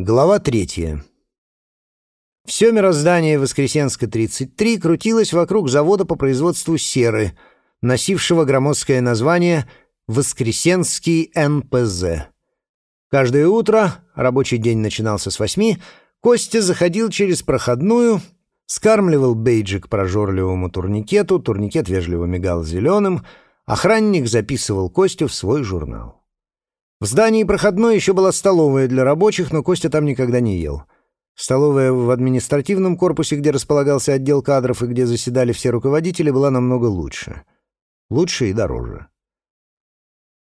Глава третья. Все мироздание Воскресенска-33 крутилось вокруг завода по производству серы, носившего громоздкое название «Воскресенский НПЗ». Каждое утро, рабочий день начинался с восьми, Костя заходил через проходную, скармливал бейджик прожорливому турникету, турникет вежливо мигал зеленым, охранник записывал Костю в свой журнал. В здании проходной еще была столовая для рабочих, но Костя там никогда не ел. Столовая в административном корпусе, где располагался отдел кадров и где заседали все руководители, была намного лучше. Лучше и дороже.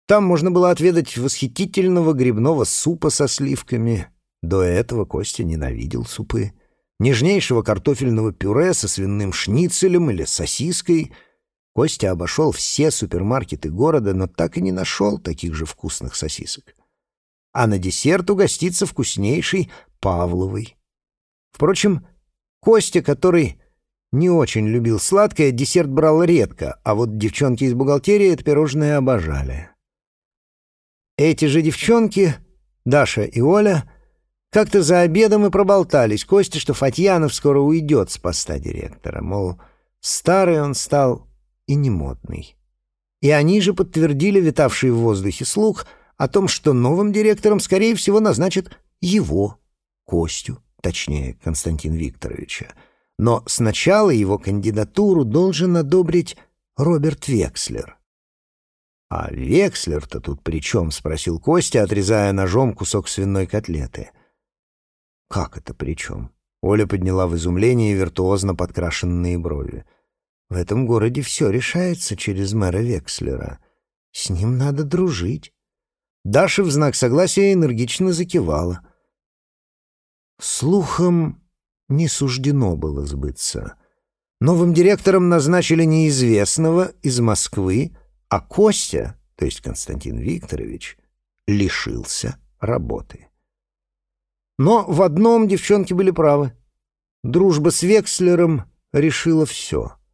Там можно было отведать восхитительного грибного супа со сливками. До этого Костя ненавидел супы. Нежнейшего картофельного пюре со свиным шницелем или сосиской — Костя обошел все супермаркеты города, но так и не нашел таких же вкусных сосисок. А на десерт угоститься вкуснейший Павловый. Впрочем, Костя, который не очень любил сладкое, десерт брал редко, а вот девчонки из бухгалтерии это пирожное обожали. Эти же девчонки, Даша и Оля, как-то за обедом и проболтались Косте, что Фатьянов скоро уйдет с поста директора, мол, старый он стал и немодный. И они же подтвердили витавший в воздухе слух о том, что новым директором, скорее всего, назначат его, Костю, точнее, Константин Викторовича. Но сначала его кандидатуру должен одобрить Роберт Векслер. «А Векслер-то тут при чем?» — спросил Костя, отрезая ножом кусок свиной котлеты. «Как это при чем?» Оля подняла в изумлении виртуозно подкрашенные брови. В этом городе все решается через мэра Векслера. С ним надо дружить. Даша в знак согласия энергично закивала. Слухом не суждено было сбыться. Новым директором назначили неизвестного из Москвы, а Костя, то есть Константин Викторович, лишился работы. Но в одном девчонки были правы. Дружба с Векслером решила все —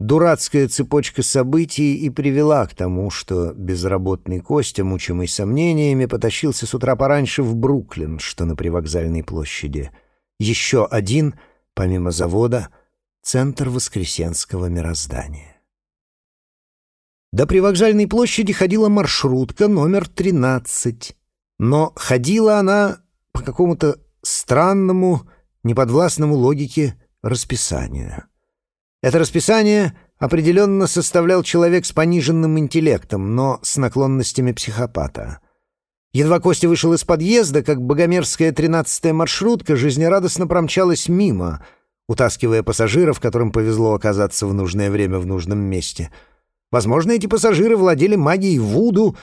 Дурацкая цепочка событий и привела к тому, что безработный Костя, мучимый сомнениями, потащился с утра пораньше в Бруклин, что на привокзальной площади. Еще один, помимо завода, центр воскресенского мироздания. До привокзальной площади ходила маршрутка номер 13, но ходила она по какому-то странному, неподвластному логике расписанию. Это расписание определенно составлял человек с пониженным интеллектом, но с наклонностями психопата. Едва Костя вышел из подъезда, как богомерзкая тринадцатая маршрутка жизнерадостно промчалась мимо, утаскивая пассажиров, которым повезло оказаться в нужное время в нужном месте. Возможно, эти пассажиры владели магией Вуду,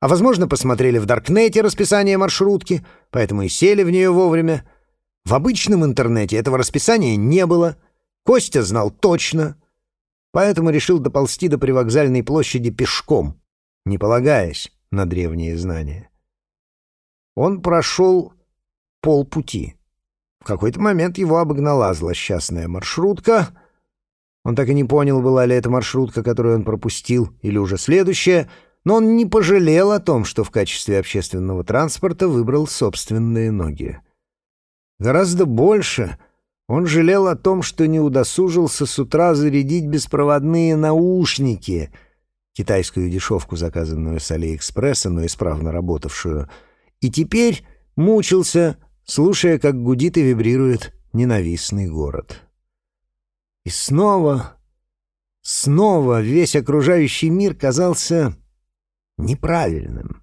а, возможно, посмотрели в Даркнете расписание маршрутки, поэтому и сели в нее вовремя. В обычном интернете этого расписания не было — Костя знал точно, поэтому решил доползти до привокзальной площади пешком, не полагаясь на древние знания. Он прошел полпути. В какой-то момент его обогнала злосчастная маршрутка. Он так и не понял, была ли это маршрутка, которую он пропустил, или уже следующая, но он не пожалел о том, что в качестве общественного транспорта выбрал собственные ноги. Гораздо больше — он жалел о том, что не удосужился с утра зарядить беспроводные наушники, китайскую дешевку, заказанную с Алиэкспресса, но исправно работавшую, и теперь мучился, слушая, как гудит и вибрирует ненавистный город. И снова, снова весь окружающий мир казался неправильным.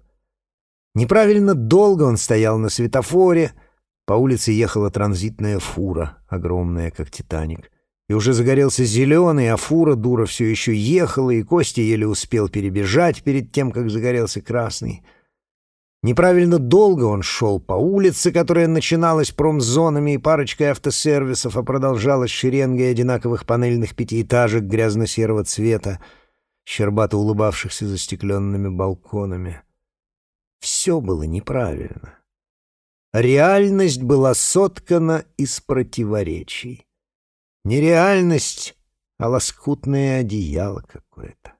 Неправильно долго он стоял на светофоре — по улице ехала транзитная фура, огромная, как «Титаник». И уже загорелся зеленый, а фура, дура, все еще ехала, и Костя еле успел перебежать перед тем, как загорелся красный. Неправильно долго он шел по улице, которая начиналась промзонами и парочкой автосервисов, а продолжалась шеренгой одинаковых панельных пятиэтажек грязно-серого цвета, щербато улыбавшихся застекленными балконами. Все было неправильно. Реальность была соткана из противоречий. Не реальность, а лоскутное одеяло какое-то.